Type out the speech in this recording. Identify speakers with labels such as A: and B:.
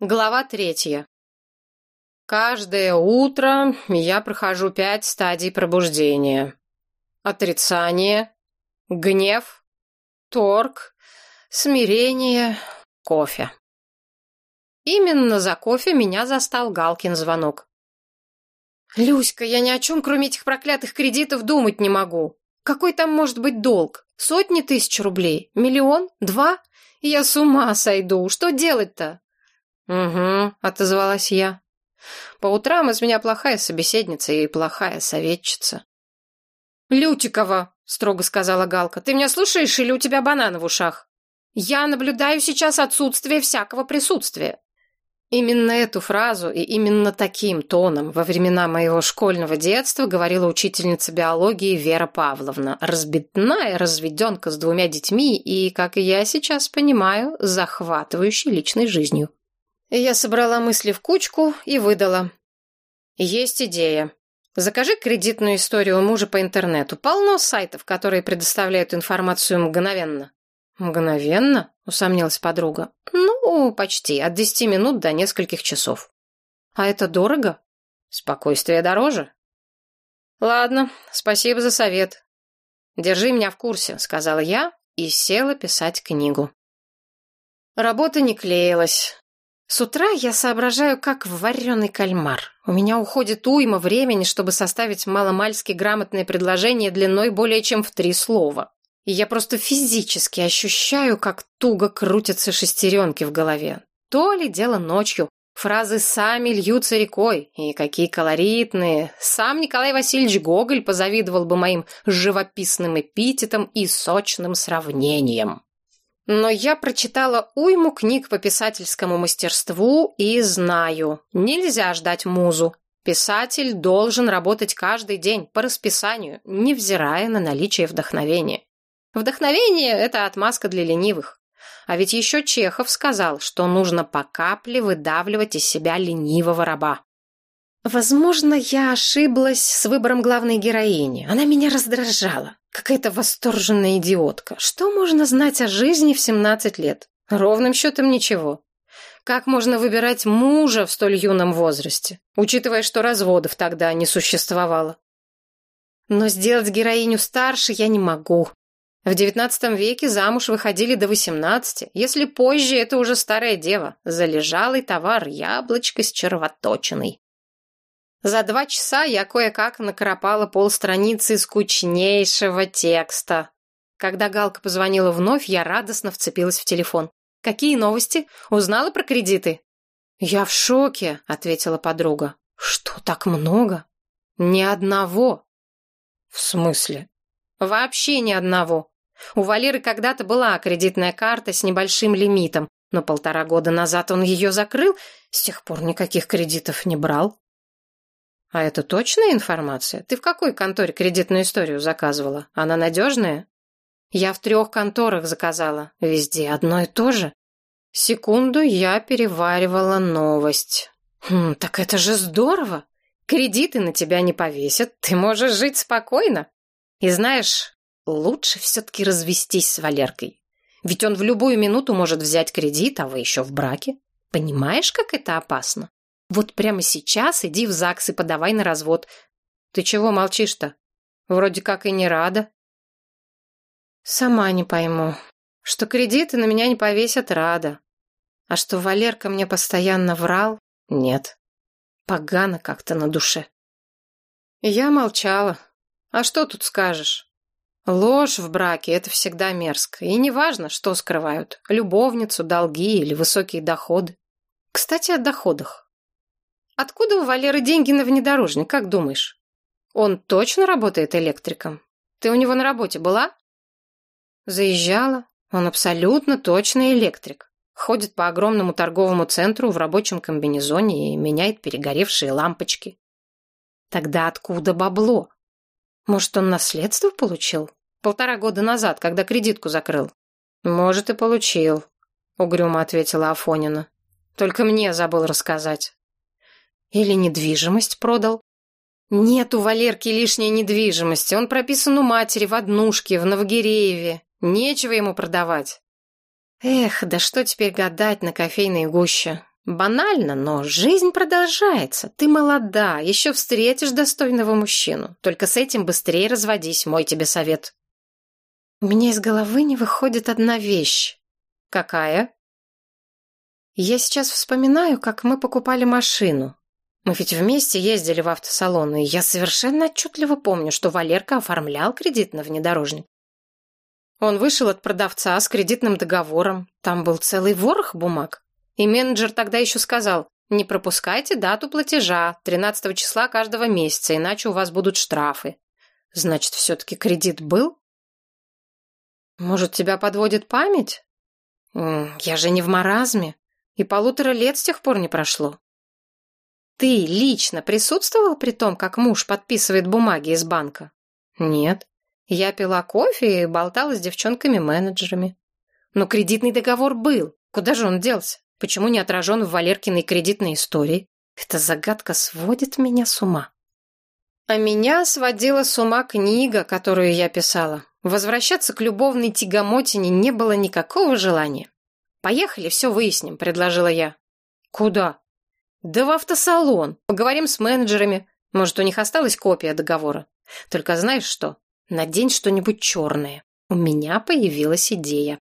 A: Глава третья. Каждое утро я прохожу пять стадий пробуждения. Отрицание, гнев, торг, смирение, кофе. Именно за кофе меня застал Галкин звонок. «Люська, я ни о чем, кроме этих проклятых кредитов, думать не могу. Какой там может быть долг? Сотни тысяч рублей? Миллион? Два? Я с ума сойду. Что делать-то?» «Угу», — отозвалась я. «По утрам из меня плохая собеседница и плохая советчица». «Лютикова», — строго сказала Галка, — «ты меня слушаешь или у тебя бананы в ушах? Я наблюдаю сейчас отсутствие всякого присутствия». Именно эту фразу и именно таким тоном во времена моего школьного детства говорила учительница биологии Вера Павловна, разбитная разведенка с двумя детьми и, как я сейчас понимаю, захватывающей личной жизнью. Я собрала мысли в кучку и выдала. Есть идея. Закажи кредитную историю мужа по интернету. Полно сайтов, которые предоставляют информацию мгновенно. Мгновенно? Усомнилась подруга. Ну, почти. От десяти минут до нескольких часов. А это дорого? Спокойствие дороже. Ладно, спасибо за совет. Держи меня в курсе, сказала я и села писать книгу. Работа не клеилась. С утра я соображаю, как вареный кальмар. У меня уходит уйма времени, чтобы составить маломальски грамотное предложение длиной более чем в три слова. И я просто физически ощущаю, как туго крутятся шестеренки в голове. То ли дело ночью. Фразы сами льются рекой. И какие колоритные. Сам Николай Васильевич Гоголь позавидовал бы моим живописным эпитетам и сочным сравнением. Но я прочитала уйму книг по писательскому мастерству и знаю, нельзя ждать музу. Писатель должен работать каждый день по расписанию, невзирая на наличие вдохновения. Вдохновение – это отмазка для ленивых. А ведь еще Чехов сказал, что нужно по капле выдавливать из себя ленивого раба. Возможно, я ошиблась с выбором главной героини. Она меня раздражала. Какая-то восторженная идиотка. Что можно знать о жизни в 17 лет? Ровным счетом ничего. Как можно выбирать мужа в столь юном возрасте, учитывая, что разводов тогда не существовало? Но сделать героиню старше я не могу. В XIX веке замуж выходили до 18, если позже это уже старая дева, залежалый товар, яблочко с червоточиной. За два часа я кое-как накропала полстраницы скучнейшего текста. Когда Галка позвонила вновь, я радостно вцепилась в телефон. «Какие новости? Узнала про кредиты?» «Я в шоке», — ответила подруга. «Что, так много?» «Ни одного». «В смысле?» «Вообще ни одного. У Валеры когда-то была кредитная карта с небольшим лимитом, но полтора года назад он ее закрыл, с тех пор никаких кредитов не брал». А это точная информация? Ты в какой конторе кредитную историю заказывала? Она надежная? Я в трех конторах заказала. Везде одно и то же. Секунду я переваривала новость. Хм, так это же здорово. Кредиты на тебя не повесят, ты можешь жить спокойно. И знаешь, лучше все-таки развестись с Валеркой. Ведь он в любую минуту может взять кредит, а вы еще в браке. Понимаешь, как это опасно? Вот прямо сейчас иди в ЗАГС и подавай на развод. Ты чего молчишь-то? Вроде как и не рада. Сама не пойму. Что кредиты на меня не повесят, рада. А что Валерка мне постоянно врал, нет. Погано как-то на душе. Я молчала. А что тут скажешь? Ложь в браке – это всегда мерзко. И неважно, что скрывают – любовницу, долги или высокие доходы. Кстати, о доходах. Откуда у Валеры деньги на внедорожник, как думаешь? Он точно работает электриком? Ты у него на работе была? Заезжала. Он абсолютно точно электрик. Ходит по огромному торговому центру в рабочем комбинезоне и меняет перегоревшие лампочки. Тогда откуда бабло? Может, он наследство получил? Полтора года назад, когда кредитку закрыл. Может, и получил, угрюмо ответила Афонина. Только мне забыл рассказать. Или недвижимость продал? Нет у Валерки лишней недвижимости. Он прописан у матери в однушке в Новогирееве. Нечего ему продавать. Эх, да что теперь гадать на кофейной гуще? Банально, но жизнь продолжается. Ты молода, еще встретишь достойного мужчину. Только с этим быстрее разводись, мой тебе совет. У меня из головы не выходит одна вещь. Какая? Я сейчас вспоминаю, как мы покупали машину. Мы ведь вместе ездили в автосалон, и я совершенно отчетливо помню, что Валерка оформлял кредит на внедорожник. Он вышел от продавца с кредитным договором. Там был целый ворох бумаг. И менеджер тогда еще сказал, не пропускайте дату платежа, 13 числа каждого месяца, иначе у вас будут штрафы. Значит, все-таки кредит был? Может, тебя подводит память? Я же не в маразме, и полутора лет с тех пор не прошло. Ты лично присутствовал при том, как муж подписывает бумаги из банка? Нет. Я пила кофе и болтала с девчонками-менеджерами. Но кредитный договор был. Куда же он делся? Почему не отражен в Валеркиной кредитной истории? Эта загадка сводит меня с ума. А меня сводила с ума книга, которую я писала. Возвращаться к любовной тягомотине не было никакого желания. «Поехали, все выясним», — предложила я. «Куда?» «Да в автосалон. Поговорим с менеджерами. Может, у них осталась копия договора. Только знаешь что? Надень что-нибудь черное. У меня появилась идея».